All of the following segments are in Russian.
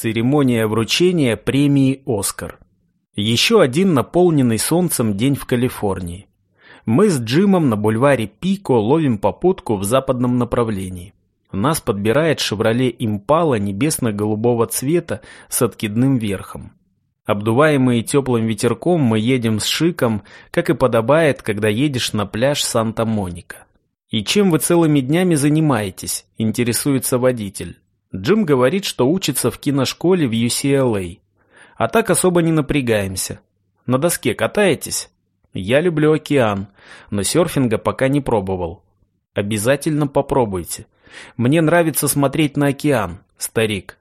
Церемония вручения премии «Оскар». Еще один наполненный солнцем день в Калифорнии. Мы с Джимом на бульваре Пико ловим попутку в западном направлении. Нас подбирает «Шевроле Импала» небесно-голубого цвета с откидным верхом. Обдуваемые теплым ветерком мы едем с шиком, как и подобает, когда едешь на пляж Санта-Моника. «И чем вы целыми днями занимаетесь?» – интересуется водитель. Джим говорит, что учится в киношколе в UCLA. А так особо не напрягаемся. На доске катаетесь? Я люблю океан, но серфинга пока не пробовал. Обязательно попробуйте. Мне нравится смотреть на океан, старик.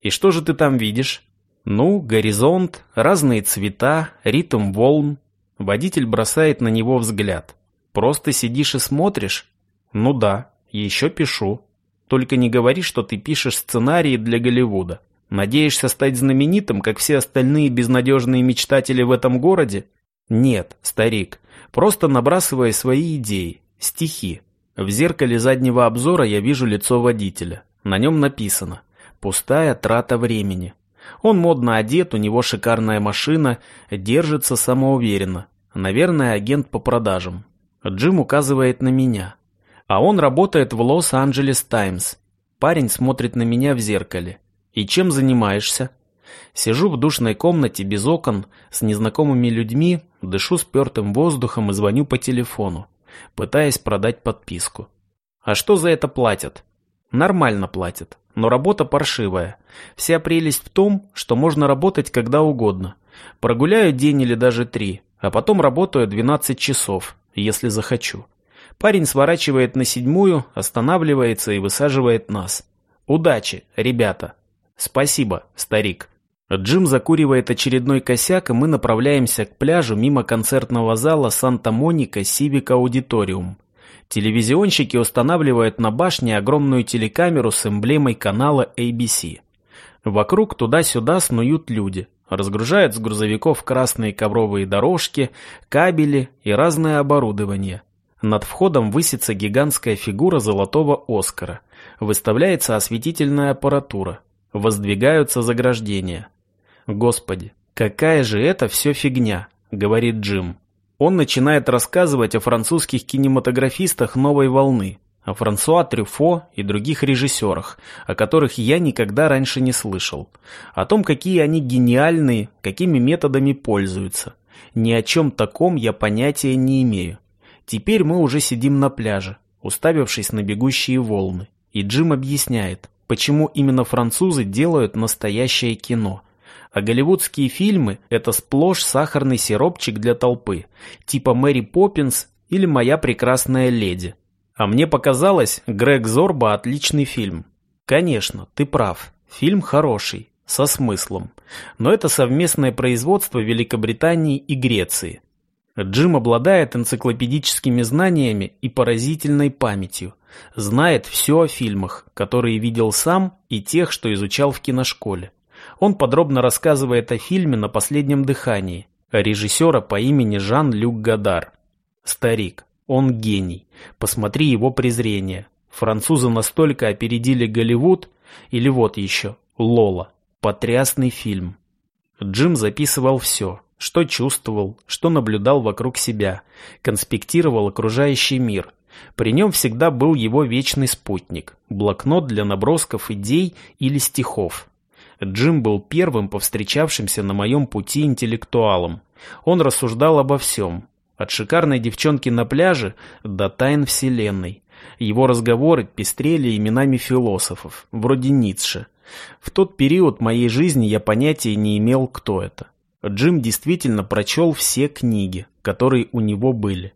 И что же ты там видишь? Ну, горизонт, разные цвета, ритм волн. Водитель бросает на него взгляд. Просто сидишь и смотришь? Ну да, еще пишу. Только не говори, что ты пишешь сценарии для Голливуда. Надеешься стать знаменитым, как все остальные безнадежные мечтатели в этом городе? Нет, старик, просто набрасывай свои идеи, стихи. В зеркале заднего обзора я вижу лицо водителя. На нем написано «Пустая трата времени». Он модно одет, у него шикарная машина, держится самоуверенно. Наверное, агент по продажам. Джим указывает на меня. А он работает в Лос-Анджелес Таймс. Парень смотрит на меня в зеркале. И чем занимаешься? Сижу в душной комнате без окон, с незнакомыми людьми, дышу спертым воздухом и звоню по телефону, пытаясь продать подписку. А что за это платят? Нормально платят, но работа паршивая. Вся прелесть в том, что можно работать когда угодно. Прогуляю день или даже три, а потом работаю 12 часов, если захочу. Парень сворачивает на седьмую, останавливается и высаживает нас. Удачи, ребята. Спасибо, старик. Джим закуривает очередной косяк, и мы направляемся к пляжу мимо концертного зала Санта-Моника Сивик Аудиториум. Телевизионщики устанавливают на башне огромную телекамеру с эмблемой канала ABC. Вокруг туда-сюда снуют люди, разгружают с грузовиков красные ковровые дорожки, кабели и разное оборудование. Над входом высится гигантская фигура золотого Оскара. Выставляется осветительная аппаратура. Воздвигаются заграждения. «Господи, какая же это все фигня!» — говорит Джим. Он начинает рассказывать о французских кинематографистах новой волны, о Франсуа Трюфо и других режиссерах, о которых я никогда раньше не слышал, о том, какие они гениальные, какими методами пользуются. Ни о чем таком я понятия не имею. Теперь мы уже сидим на пляже, уставившись на бегущие волны. И Джим объясняет, почему именно французы делают настоящее кино. А голливудские фильмы – это сплошь сахарный сиропчик для толпы, типа «Мэри Поппинс» или «Моя прекрасная леди». А мне показалось, Грег Зорба – отличный фильм. Конечно, ты прав, фильм хороший, со смыслом. Но это совместное производство Великобритании и Греции. Джим обладает энциклопедическими знаниями и поразительной памятью. Знает все о фильмах, которые видел сам, и тех, что изучал в киношколе. Он подробно рассказывает о фильме «На последнем дыхании», режиссера по имени Жан-Люк Гадар. Старик, он гений. Посмотри его презрение. Французы настолько опередили Голливуд, или вот еще, Лола. Потрясный фильм. Джим записывал все что чувствовал, что наблюдал вокруг себя, конспектировал окружающий мир. При нем всегда был его вечный спутник – блокнот для набросков идей или стихов. Джим был первым повстречавшимся на моем пути интеллектуалом. Он рассуждал обо всем, от шикарной девчонки на пляже до тайн вселенной. Его разговоры пестрели именами философов, вроде Ницше. В тот период моей жизни я понятия не имел, кто это. Джим действительно прочел все книги, которые у него были.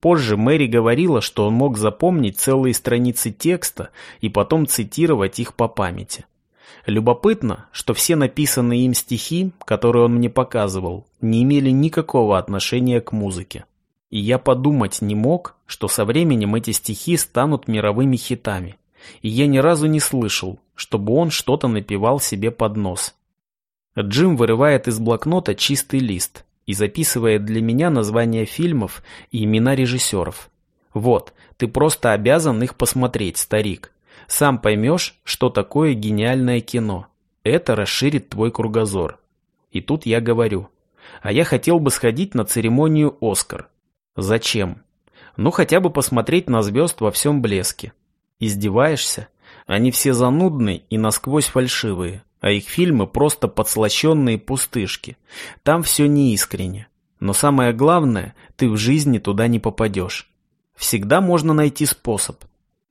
Позже Мэри говорила, что он мог запомнить целые страницы текста и потом цитировать их по памяти. Любопытно, что все написанные им стихи, которые он мне показывал, не имели никакого отношения к музыке. И я подумать не мог, что со временем эти стихи станут мировыми хитами. И я ни разу не слышал, чтобы он что-то напевал себе под нос. Джим вырывает из блокнота чистый лист и записывает для меня названия фильмов и имена режиссеров. Вот, ты просто обязан их посмотреть, старик. Сам поймешь, что такое гениальное кино. Это расширит твой кругозор. И тут я говорю. А я хотел бы сходить на церемонию «Оскар». Зачем? Ну, хотя бы посмотреть на звезд во всем блеске. Издеваешься? Они все занудные и насквозь фальшивые, а их фильмы просто подслащенные пустышки. Там все неискренне. Но самое главное, ты в жизни туда не попадешь. Всегда можно найти способ.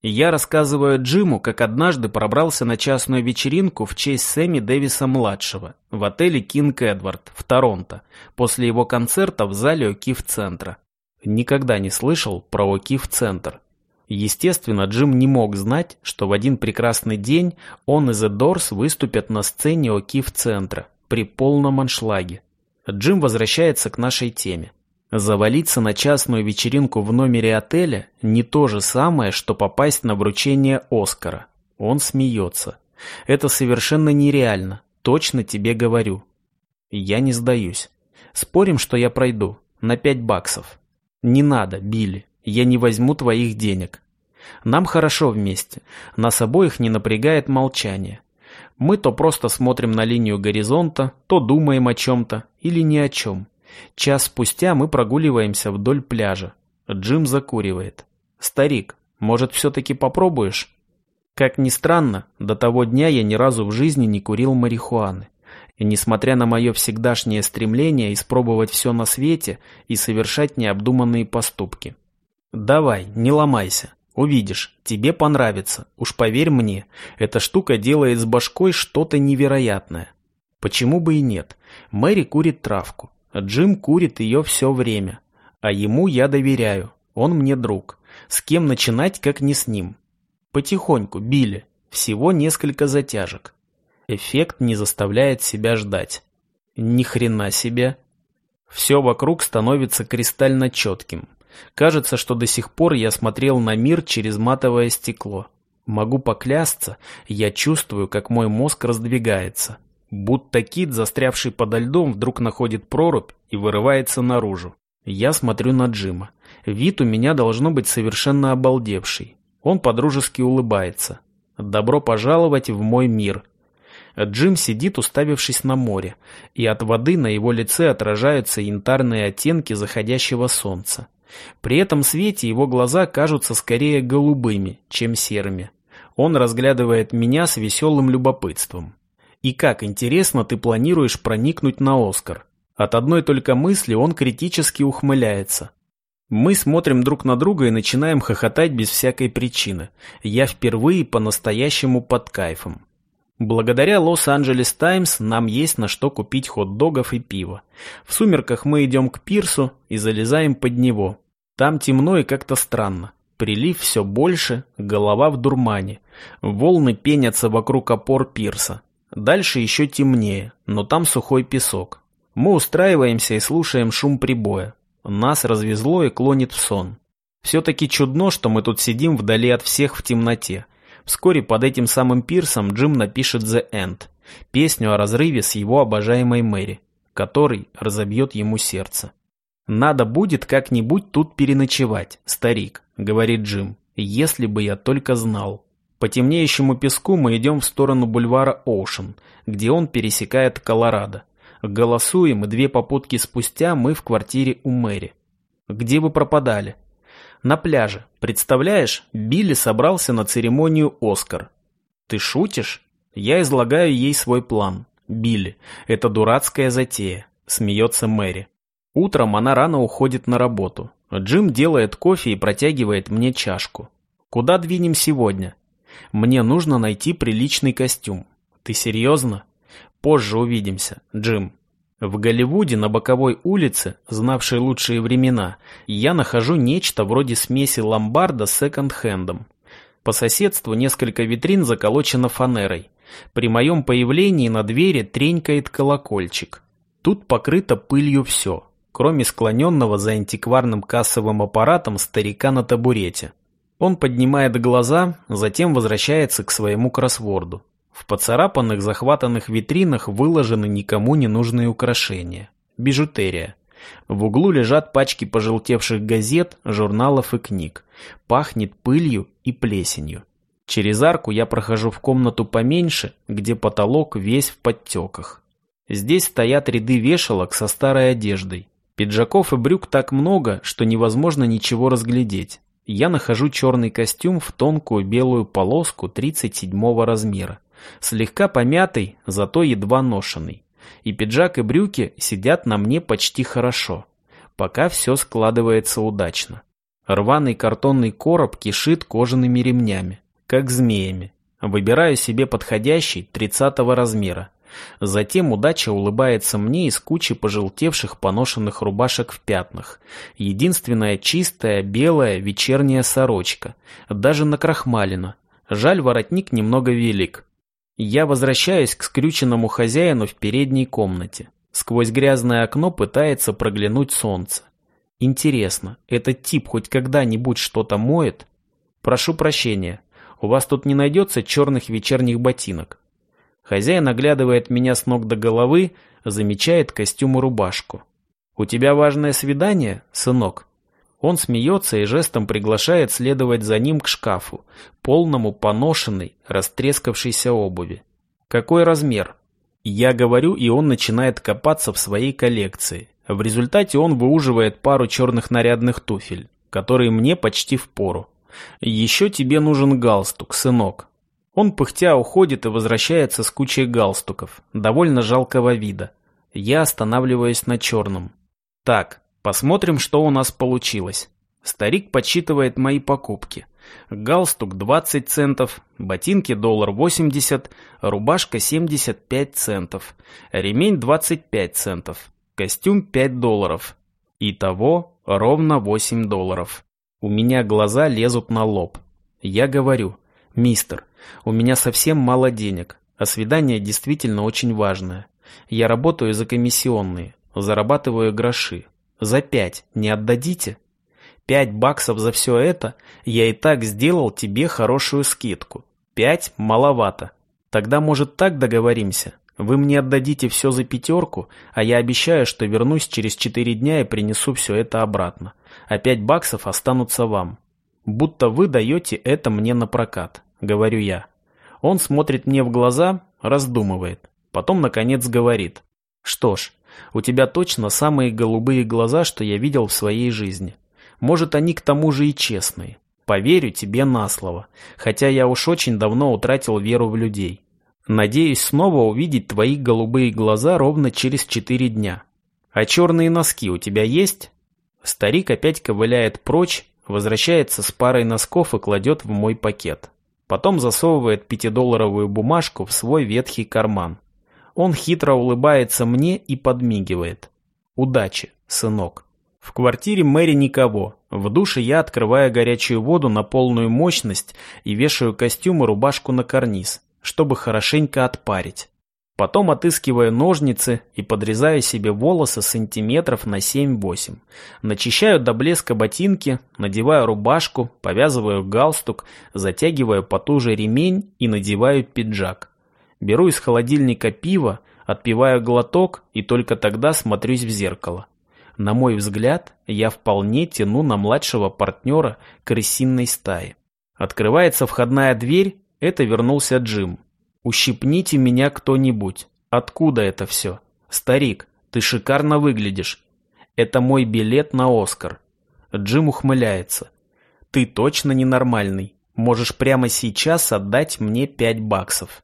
Я рассказываю Джиму, как однажды пробрался на частную вечеринку в честь Сэмми Дэвиса-младшего в отеле Кинг Эдвард в Торонто после его концерта в зале Окиф-центра. Никогда не слышал про Окиф-центр. Естественно, Джим не мог знать, что в один прекрасный день он и The Doors выступят на сцене Окиф-центра при полном аншлаге. Джим возвращается к нашей теме. Завалиться на частную вечеринку в номере отеля не то же самое, что попасть на вручение Оскара. Он смеется. Это совершенно нереально, точно тебе говорю. Я не сдаюсь. Спорим, что я пройду. На пять баксов. Не надо, Билли. Я не возьму твоих денег. Нам хорошо вместе. Нас обоих не напрягает молчание. Мы то просто смотрим на линию горизонта, то думаем о чем-то или ни о чем. Час спустя мы прогуливаемся вдоль пляжа. Джим закуривает. «Старик, может, все-таки попробуешь?» Как ни странно, до того дня я ни разу в жизни не курил марихуаны. И несмотря на мое всегдашнее стремление испробовать все на свете и совершать необдуманные поступки. «Давай, не ломайся. Увидишь, тебе понравится. Уж поверь мне, эта штука делает с башкой что-то невероятное. Почему бы и нет? Мэри курит травку. Джим курит ее все время. А ему я доверяю. Он мне друг. С кем начинать, как не с ним? Потихоньку, Билли. Всего несколько затяжек. Эффект не заставляет себя ждать. Ни хрена себе. Все вокруг становится кристально четким. Кажется, что до сих пор я смотрел на мир через матовое стекло. Могу поклясться, я чувствую, как мой мозг раздвигается. Будто кит, застрявший подо льдом, вдруг находит прорубь и вырывается наружу. Я смотрю на Джима. Вид у меня должно быть совершенно обалдевший. Он подружески улыбается. «Добро пожаловать в мой мир». Джим сидит, уставившись на море, и от воды на его лице отражаются янтарные оттенки заходящего солнца. При этом свете его глаза кажутся скорее голубыми, чем серыми. Он разглядывает меня с веселым любопытством. И как интересно ты планируешь проникнуть на Оскар? От одной только мысли он критически ухмыляется. Мы смотрим друг на друга и начинаем хохотать без всякой причины. Я впервые по-настоящему под кайфом. Благодаря Лос-Анджелес Таймс нам есть на что купить хот-догов и пива. В сумерках мы идем к пирсу и залезаем под него. Там темно и как-то странно. Прилив все больше, голова в дурмане. Волны пенятся вокруг опор пирса. Дальше еще темнее, но там сухой песок. Мы устраиваемся и слушаем шум прибоя. Нас развезло и клонит в сон. Все-таки чудно, что мы тут сидим вдали от всех в темноте. Вскоре под этим самым пирсом Джим напишет «The End», песню о разрыве с его обожаемой Мэри, который разобьет ему сердце. «Надо будет как-нибудь тут переночевать, старик», — говорит Джим, — «если бы я только знал». По темнеющему песку мы идем в сторону бульвара Оушен, где он пересекает Колорадо. Голосуем, и две попутки спустя мы в квартире у Мэри. Где вы пропадали? На пляже. Представляешь, Билли собрался на церемонию «Оскар». Ты шутишь? Я излагаю ей свой план. Билли, это дурацкая затея, смеется Мэри. Утром она рано уходит на работу. Джим делает кофе и протягивает мне чашку. Куда двинем сегодня? Мне нужно найти приличный костюм. Ты серьезно? Позже увидимся, Джим. В Голливуде на боковой улице, знавшей лучшие времена, я нахожу нечто вроде смеси ломбарда с секонд-хендом. По соседству несколько витрин заколочено фанерой. При моем появлении на двери тренькает колокольчик. Тут покрыто пылью все, кроме склоненного за антикварным кассовым аппаратом старика на табурете. Он поднимает глаза, затем возвращается к своему кроссворду. В поцарапанных захватанных витринах выложены никому не нужные украшения. Бижутерия. В углу лежат пачки пожелтевших газет, журналов и книг. Пахнет пылью и плесенью. Через арку я прохожу в комнату поменьше, где потолок весь в подтеках. Здесь стоят ряды вешалок со старой одеждой. Пиджаков и брюк так много, что невозможно ничего разглядеть. Я нахожу черный костюм в тонкую белую полоску 37 размера. Слегка помятый, зато едва ношенный. И пиджак и брюки сидят на мне почти хорошо. Пока все складывается удачно. Рваный картонный короб кишит кожаными ремнями как змеями. Выбираю себе подходящий 30 размера. Затем удача улыбается мне из кучи пожелтевших поношенных рубашек в пятнах. Единственная чистая белая вечерняя сорочка. Даже накрахмалена. Жаль, воротник немного велик. Я возвращаюсь к скрюченному хозяину в передней комнате. Сквозь грязное окно пытается проглянуть солнце. Интересно, этот тип хоть когда-нибудь что-то моет? Прошу прощения, у вас тут не найдется черных вечерних ботинок. Хозяин оглядывает меня с ног до головы, замечает костюм и рубашку. «У тебя важное свидание, сынок?» Он смеется и жестом приглашает следовать за ним к шкафу, полному поношенной, растрескавшейся обуви. «Какой размер?» Я говорю, и он начинает копаться в своей коллекции. В результате он выуживает пару черных нарядных туфель, которые мне почти в пору. Еще тебе нужен галстук, сынок. Он пыхтя уходит и возвращается с кучей галстуков, довольно жалкого вида. Я останавливаюсь на черном. Так, посмотрим, что у нас получилось. Старик подсчитывает мои покупки. Галстук 20 центов, ботинки доллар 80, рубашка 75 центов, ремень 25 центов, костюм 5 долларов. Итого ровно 8 долларов. У меня глаза лезут на лоб. Я говорю, мистер, у меня совсем мало денег, а свидание действительно очень важное. Я работаю за комиссионные, зарабатываю гроши. За пять не отдадите? Пять баксов за все это я и так сделал тебе хорошую скидку. Пять маловато. Тогда, может, так договоримся? Вы мне отдадите все за пятерку, а я обещаю, что вернусь через четыре дня и принесу все это обратно. А пять баксов останутся вам. Будто вы даете это мне на прокат, говорю я. Он смотрит мне в глаза, раздумывает. Потом, наконец, говорит. Что ж, у тебя точно самые голубые глаза, что я видел в своей жизни. Может, они к тому же и честные. Поверю тебе на слово, хотя я уж очень давно утратил веру в людей. Надеюсь снова увидеть твои голубые глаза ровно через четыре дня. А черные носки у тебя есть? Старик опять ковыляет прочь, возвращается с парой носков и кладет в мой пакет. Потом засовывает пятидолларовую бумажку в свой ветхий карман. Он хитро улыбается мне и подмигивает. Удачи, сынок. В квартире Мэри никого. В душе я открываю горячую воду на полную мощность и вешаю костюм и рубашку на карниз чтобы хорошенько отпарить. Потом отыскиваю ножницы и подрезаю себе волосы сантиметров на 7-8. Начищаю до блеска ботинки, надеваю рубашку, повязываю галстук, затягиваю потуже ремень и надеваю пиджак. Беру из холодильника пиво, отпиваю глоток и только тогда смотрюсь в зеркало. На мой взгляд, я вполне тяну на младшего партнера крысиной стаи. Открывается входная дверь, это вернулся Джим. «Ущипните меня кто-нибудь. Откуда это все? Старик, ты шикарно выглядишь. Это мой билет на Оскар». Джим ухмыляется. «Ты точно ненормальный. Можешь прямо сейчас отдать мне пять баксов».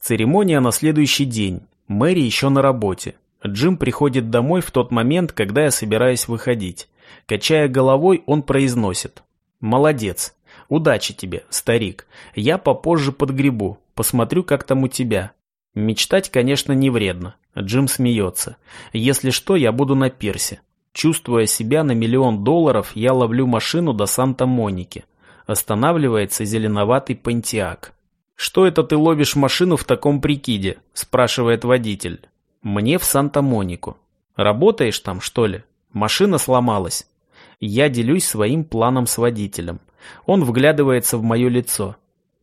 Церемония на следующий день. Мэри еще на работе. Джим приходит домой в тот момент, когда я собираюсь выходить. Качая головой, он произносит. «Молодец. Удачи тебе, старик. Я попозже подгребу, посмотрю, как там у тебя. Мечтать, конечно, не вредно. Джим смеется. Если что, я буду на пирсе. Чувствуя себя на миллион долларов, я ловлю машину до Санта-Моники. Останавливается зеленоватый понтиак. «Что это ты ловишь машину в таком прикиде?» – спрашивает водитель. «Мне в Санта-Монику». «Работаешь там, что ли?» «Машина сломалась». Я делюсь своим планом с водителем. Он вглядывается в мое лицо.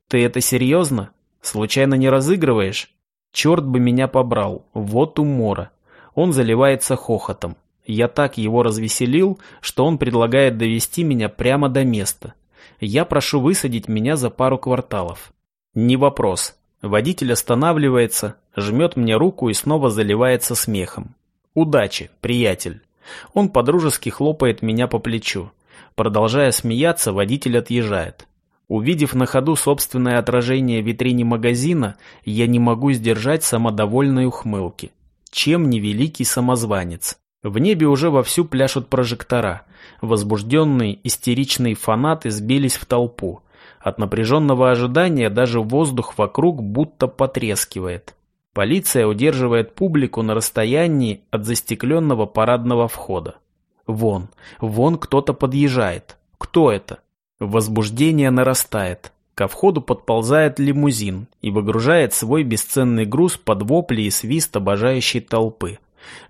«Ты это серьезно? Случайно не разыгрываешь?» Черт бы меня побрал, вот умора. Он заливается хохотом. Я так его развеселил, что он предлагает довести меня прямо до места. Я прошу высадить меня за пару кварталов. Не вопрос. Водитель останавливается, жмет мне руку и снова заливается смехом. Удачи, приятель. Он подружески хлопает меня по плечу. Продолжая смеяться, водитель отъезжает. Увидев на ходу собственное отражение в витрине магазина, я не могу сдержать самодовольной ухмылки. Чем не великий самозванец? В небе уже вовсю пляшут прожектора. Возбужденные, истеричные фанаты сбились в толпу. От напряженного ожидания даже воздух вокруг будто потрескивает. Полиция удерживает публику на расстоянии от застекленного парадного входа. Вон, вон кто-то подъезжает. Кто это? Возбуждение нарастает. Ко входу подползает лимузин и выгружает свой бесценный груз под вопли и свист обожающей толпы.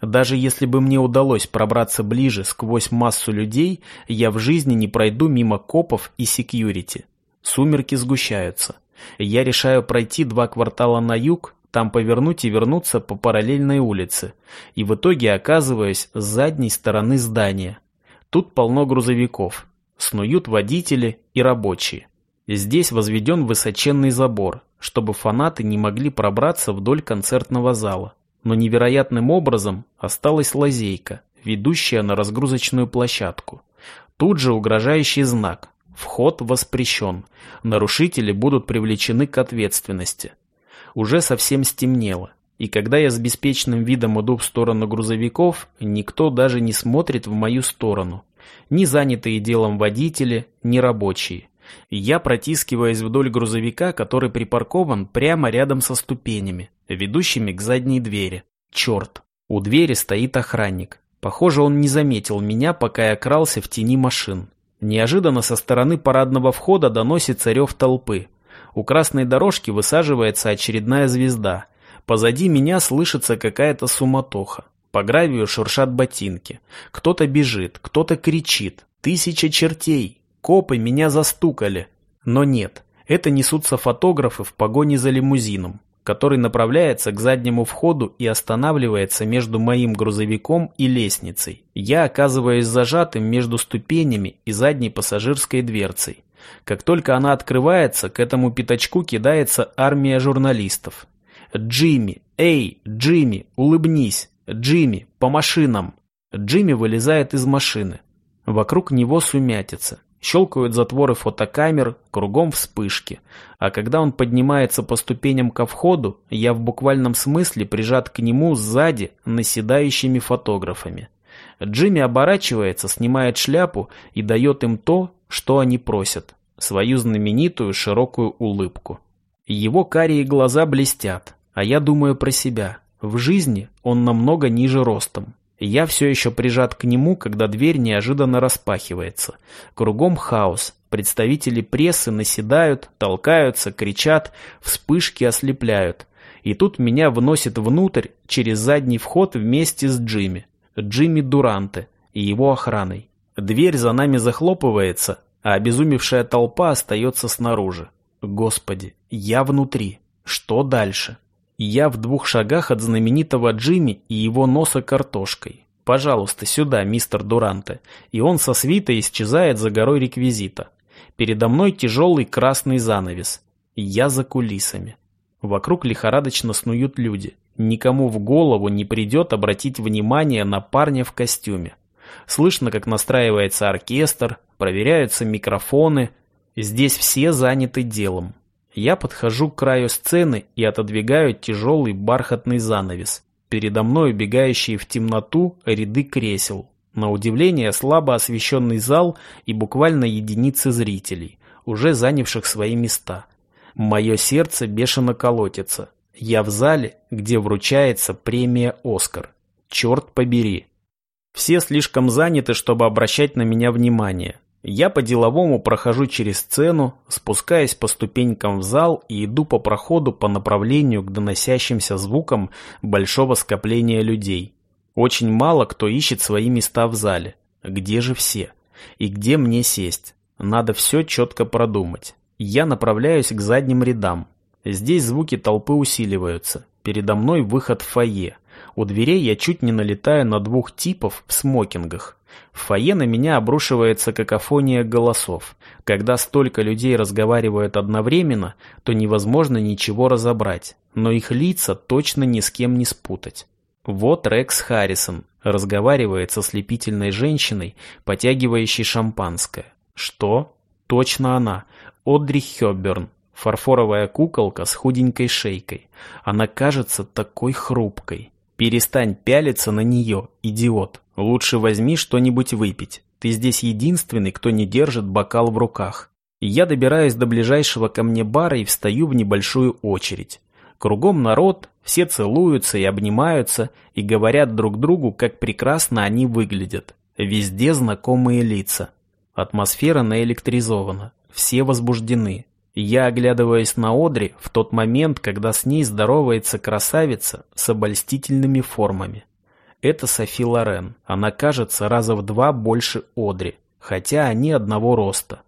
Даже если бы мне удалось пробраться ближе сквозь массу людей, я в жизни не пройду мимо копов и секьюрити. Сумерки сгущаются. Я решаю пройти два квартала на юг, там повернуть и вернуться по параллельной улице, и в итоге оказываюсь с задней стороны здания. Тут полно грузовиков, снуют водители и рабочие. Здесь возведен высоченный забор, чтобы фанаты не могли пробраться вдоль концертного зала. Но невероятным образом осталась лазейка, ведущая на разгрузочную площадку. Тут же угрожающий знак «Вход воспрещен. Нарушители будут привлечены к ответственности». Уже совсем стемнело, и когда я с беспечным видом иду в сторону грузовиков, никто даже не смотрит в мою сторону. Ни занятые делом водители, ни рабочие. Я протискиваюсь вдоль грузовика, который припаркован прямо рядом со ступенями, ведущими к задней двери. Черт, у двери стоит охранник. Похоже, он не заметил меня, пока я крался в тени машин. Неожиданно со стороны парадного входа доносится рев толпы. У красной дорожки высаживается очередная звезда. Позади меня слышится какая-то суматоха. По гравию шуршат ботинки. Кто-то бежит, кто-то кричит. Тысяча чертей. Копы меня застукали. Но нет, это несутся фотографы в погоне за лимузином, который направляется к заднему входу и останавливается между моим грузовиком и лестницей. Я оказываюсь зажатым между ступенями и задней пассажирской дверцей. Как только она открывается, к этому пятачку кидается армия журналистов. «Джимми! Эй, Джимми, улыбнись! «Джимми, по машинам!» Джимми вылезает из машины. Вокруг него сумятица. Щелкают затворы фотокамер, кругом вспышки. А когда он поднимается по ступеням ко входу, я в буквальном смысле прижат к нему сзади наседающими фотографами. Джимми оборачивается, снимает шляпу и дает им то, что они просят. Свою знаменитую широкую улыбку. Его карие глаза блестят, а я думаю про себя. В жизни он намного ниже ростом. Я все еще прижат к нему, когда дверь неожиданно распахивается. Кругом хаос. Представители прессы наседают, толкаются, кричат, вспышки ослепляют. И тут меня вносит внутрь через задний вход вместе с Джимми. Джимми Дуранте и его охраной. Дверь за нами захлопывается, а обезумевшая толпа остается снаружи. Господи, я внутри. Что дальше? Я в двух шагах от знаменитого Джимми и его носа картошкой. Пожалуйста, сюда, мистер Дуранте. И он со свитой исчезает за горой реквизита. Передо мной тяжелый красный занавес. Я за кулисами. Вокруг лихорадочно снуют люди. Никому в голову не придет обратить внимание на парня в костюме. Слышно, как настраивается оркестр, проверяются микрофоны. Здесь все заняты делом. Я подхожу к краю сцены и отодвигаю тяжелый бархатный занавес. Передо мной убегающие в темноту ряды кресел. На удивление слабо освещенный зал и буквально единицы зрителей, уже занявших свои места. Мое сердце бешено колотится. Я в зале, где вручается премия «Оскар». Черт побери. Все слишком заняты, чтобы обращать на меня внимание. Я по-деловому прохожу через сцену, спускаясь по ступенькам в зал и иду по проходу по направлению к доносящимся звукам большого скопления людей. Очень мало кто ищет свои места в зале. Где же все? И где мне сесть? Надо все четко продумать. Я направляюсь к задним рядам. Здесь звуки толпы усиливаются. Передо мной выход в фойе. У дверей я чуть не налетаю на двух типов в смокингах. В фойе на меня обрушивается какофония голосов. Когда столько людей разговаривают одновременно, то невозможно ничего разобрать, но их лица точно ни с кем не спутать. Вот Рекс Харрисон разговаривает со слепительной женщиной, потягивающей шампанское. Что? Точно она. Одри Хёбберн. Фарфоровая куколка с худенькой шейкой. Она кажется такой хрупкой. Перестань пялиться на нее, идиот. Лучше возьми что-нибудь выпить. Ты здесь единственный, кто не держит бокал в руках. Я добираюсь до ближайшего ко мне бара и встаю в небольшую очередь. Кругом народ, все целуются и обнимаются и говорят друг другу, как прекрасно они выглядят. Везде знакомые лица. Атмосфера наэлектризована. Все возбуждены. Я оглядываюсь на Одри в тот момент, когда с ней здоровается красавица с обольстительными формами. Это Софи Лорен. Она кажется раза в два больше Одри, хотя они одного роста.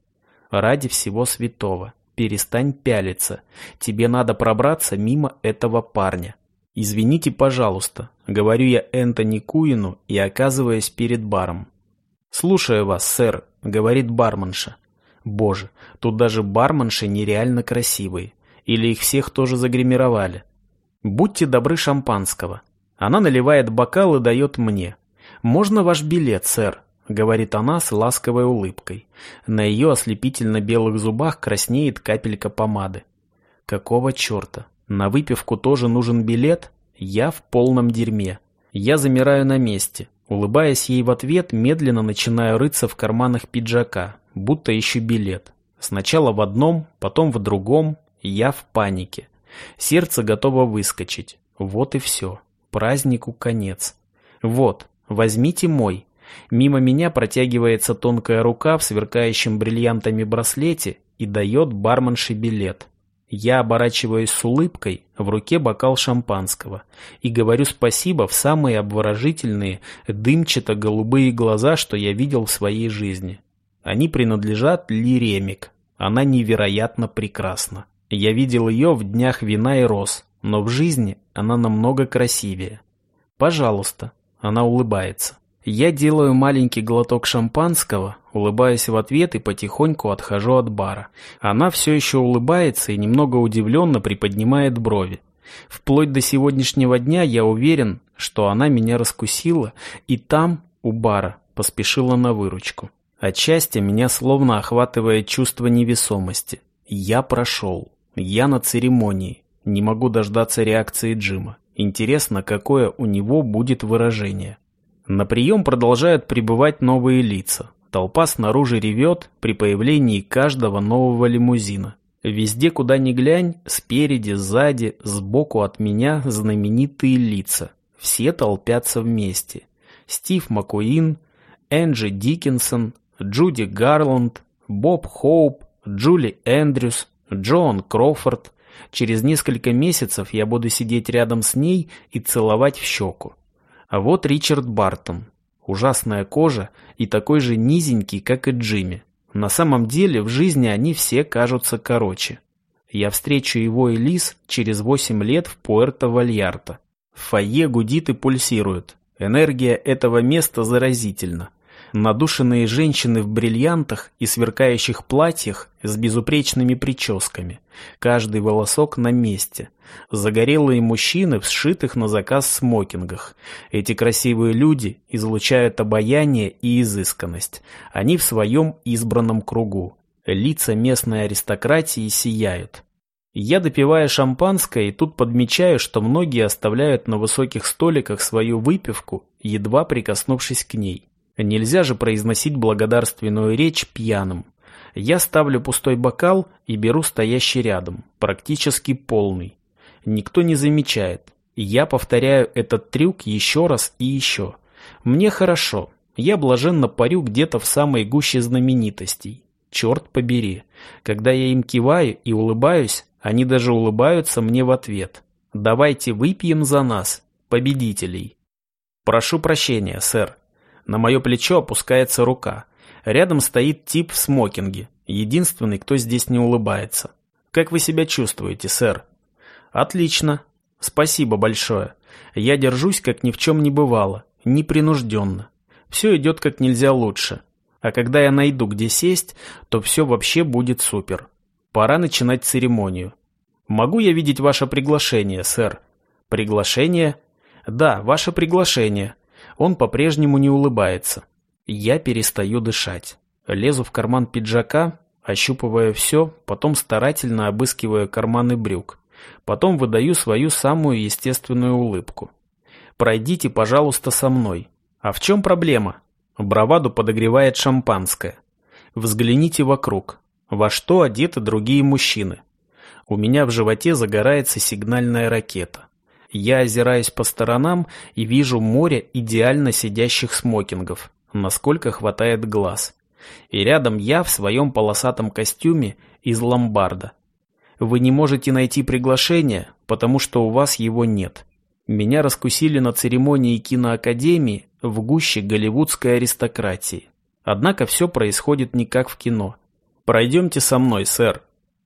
Ради всего святого, перестань пялиться. Тебе надо пробраться мимо этого парня. Извините, пожалуйста, говорю я Энтони Куину и оказываюсь перед баром. «Слушаю вас, сэр», — говорит барменша. Боже, тут даже барменши нереально красивые. Или их всех тоже загримировали. Будьте добры шампанского. Она наливает бокал и дает мне. «Можно ваш билет, сэр?» — говорит она с ласковой улыбкой. На ее ослепительно-белых зубах краснеет капелька помады. Какого черта? На выпивку тоже нужен билет? Я в полном дерьме. Я замираю на месте. Улыбаясь ей в ответ, медленно начинаю рыться в карманах пиджака, будто ищу билет. Сначала в одном, потом в другом. Я в панике. Сердце готово выскочить. Вот и все. Празднику конец. Вот, возьмите мой. Мимо меня протягивается тонкая рука в сверкающем бриллиантами браслете и дает барменши билет. Я оборачиваюсь с улыбкой, в руке бокал шампанского, и говорю спасибо в самые обворожительные, дымчато-голубые глаза, что я видел в своей жизни. Они принадлежат Ли Ремик. Она невероятно прекрасна. Я видел ее в днях вина и роз, но в жизни она намного красивее. Пожалуйста, она улыбается. Я делаю маленький глоток шампанского, улыбаюсь в ответ и потихоньку отхожу от бара. Она все еще улыбается и немного удивленно приподнимает брови. Вплоть до сегодняшнего дня я уверен, что она меня раскусила и там, у бара, поспешила на выручку. Отчасти меня словно охватывает чувство невесомости. Я прошел. Я на церемонии. Не могу дождаться реакции Джима. Интересно, какое у него будет выражение. На прием продолжают прибывать новые лица. Толпа снаружи ревет при появлении каждого нового лимузина. Везде, куда ни глянь, спереди, сзади, сбоку от меня знаменитые лица. Все толпятся вместе. Стив Маккуин, Энджи Диккенсон, Джуди Гарланд, Боб Хоуп, Джули Эндрюс, Джон Кроуфорд. Через несколько месяцев я буду сидеть рядом с ней и целовать в щеку. А вот Ричард Бартон. Ужасная кожа и такой же низенький, как и Джимми. На самом деле в жизни они все кажутся короче. Я встречу его и Лиз через восемь лет в Пуэрто-Вальярто. В фойе гудит и пульсирует. Энергия этого места заразительна. Надушенные женщины в бриллиантах и сверкающих платьях с безупречными прическами. Каждый волосок на месте. Загорелые мужчины в сшитых на заказ смокингах. Эти красивые люди излучают обаяние и изысканность. Они в своем избранном кругу. Лица местной аристократии сияют. Я допиваю шампанское и тут подмечаю, что многие оставляют на высоких столиках свою выпивку, едва прикоснувшись к ней. Нельзя же произносить благодарственную речь пьяным. Я ставлю пустой бокал и беру стоящий рядом, практически полный. Никто не замечает. Я повторяю этот трюк еще раз и еще. Мне хорошо. Я блаженно парю где-то в самой гуще знаменитостей. Черт побери. Когда я им киваю и улыбаюсь, они даже улыбаются мне в ответ. Давайте выпьем за нас, победителей. Прошу прощения, сэр. На мое плечо опускается рука. Рядом стоит тип в смокинге, единственный, кто здесь не улыбается. «Как вы себя чувствуете, сэр?» «Отлично. Спасибо большое. Я держусь, как ни в чем не бывало, непринужденно. Все идет как нельзя лучше. А когда я найду, где сесть, то все вообще будет супер. Пора начинать церемонию. Могу я видеть ваше приглашение, сэр? Приглашение? Да, ваше приглашение. Он по-прежнему не улыбается. Я перестаю дышать. Лезу в карман пиджака, ощупывая все, потом старательно обыскивая карманы брюк. Потом выдаю свою самую естественную улыбку. «Пройдите, пожалуйста, со мной». «А в чем проблема?» Браваду подогревает шампанское. Взгляните вокруг. Во что одеты другие мужчины? У меня в животе загорается сигнальная ракета. Я озираюсь по сторонам и вижу море идеально сидящих смокингов, насколько хватает глаз. И рядом я в своем полосатом костюме из ломбарда. Вы не можете найти приглашение, потому что у вас его нет. Меня раскусили на церемонии киноакадемии в гуще голливудской аристократии. Однако все происходит не как в кино. Пройдемте со мной, сэр.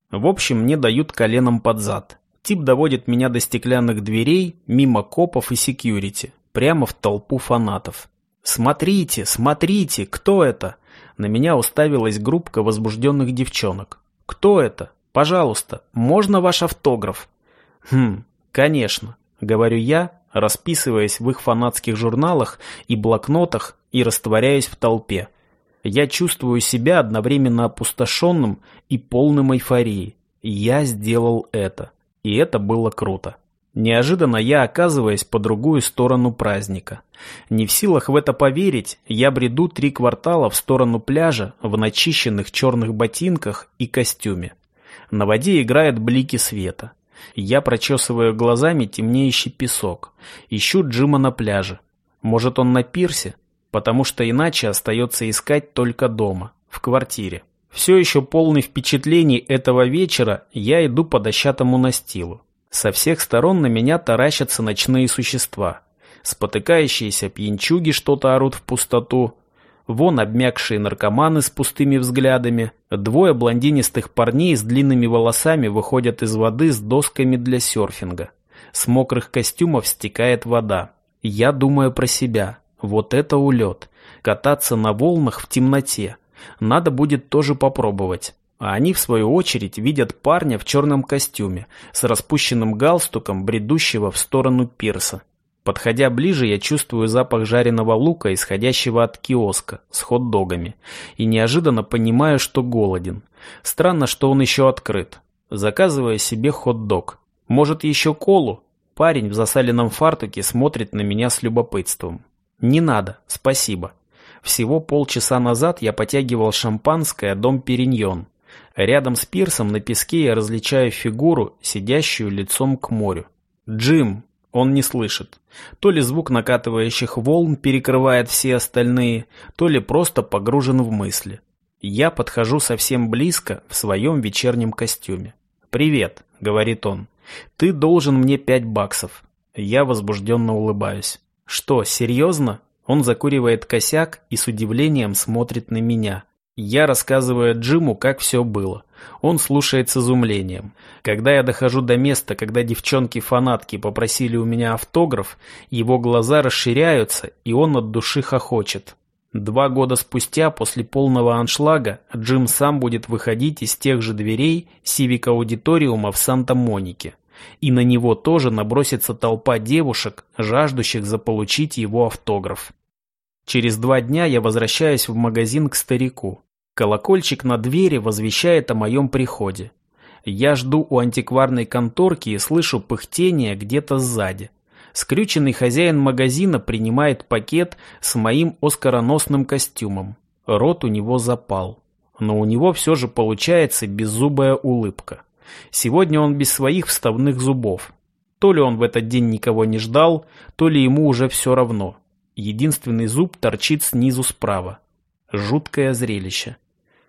В общем, мне дают коленом под зад. Тип доводит меня до стеклянных дверей, мимо копов и секьюрити, прямо в толпу фанатов. «Смотрите, смотрите, кто это?» На меня уставилась группка возбужденных девчонок. «Кто это? Пожалуйста, можно ваш автограф?» «Хм, конечно», — говорю я, расписываясь в их фанатских журналах и блокнотах и растворяясь в толпе. Я чувствую себя одновременно опустошенным и полным эйфории. Я сделал это. И это было круто. Неожиданно я оказываюсь по другую сторону праздника. Не в силах в это поверить, я бреду три квартала в сторону пляжа в начищенных черных ботинках и костюме. На воде играют блики света. Я прочесываю глазами темнеющий песок. Ищу Джима на пляже. Может, он на пирсе? Потому что иначе остается искать только дома, в квартире. Все еще полный впечатлений этого вечера, я иду по дощатому настилу. Со всех сторон на меня таращатся ночные существа. Спотыкающиеся пьянчуги что-то орут в пустоту. Вон обмякшие наркоманы с пустыми взглядами. Двое блондинистых парней с длинными волосами выходят из воды с досками для серфинга. С мокрых костюмов стекает вода. Я думаю про себя. Вот это улет. Кататься на волнах в темноте. Надо будет тоже попробовать. А они, в свою очередь, видят парня в черном костюме, с распущенным галстуком, бредущего в сторону пирса. Подходя ближе, я чувствую запах жареного лука, исходящего от киоска с хот-догами, и неожиданно понимаю, что голоден. Странно, что он еще открыт. Заказываю себе хот-дог. Может, еще колу? Парень в засаленном фартуке смотрит на меня с любопытством. Не надо, спасибо. Всего полчаса назад я потягивал шампанское «Дом Периньон». Рядом с пирсом на песке я различаю фигуру, сидящую лицом к морю. «Джим!» Он не слышит. То ли звук накатывающих волн перекрывает все остальные, то ли просто погружен в мысли. Я подхожу совсем близко в своем вечернем костюме. «Привет», — говорит он. «Ты должен мне пять баксов». Я возбужденно улыбаюсь. «Что, серьезно?» Он закуривает косяк и с удивлением смотрит на меня. Я рассказываю Джиму, как все было. Он слушает с изумлением. Когда я дохожу до места, когда девчонки-фанатки попросили у меня автограф, его глаза расширяются, и он от души хохочет. Два года спустя, после полного аншлага, Джим сам будет выходить из тех же дверей Сивик-аудиториума в Санта-Монике и на него тоже набросится толпа девушек, жаждущих заполучить его автограф. Через два дня я возвращаюсь в магазин к старику. Колокольчик на двери возвещает о моем приходе. Я жду у антикварной конторки и слышу пыхтение где-то сзади. Скрюченный хозяин магазина принимает пакет с моим оскароносным костюмом. Рот у него запал. Но у него все же получается беззубая улыбка. Сегодня он без своих вставных зубов. То ли он в этот день никого не ждал, то ли ему уже все равно. Единственный зуб торчит снизу справа. Жуткое зрелище.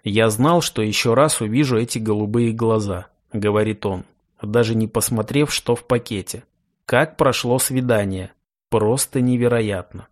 «Я знал, что еще раз увижу эти голубые глаза», — говорит он, даже не посмотрев, что в пакете. «Как прошло свидание? Просто невероятно».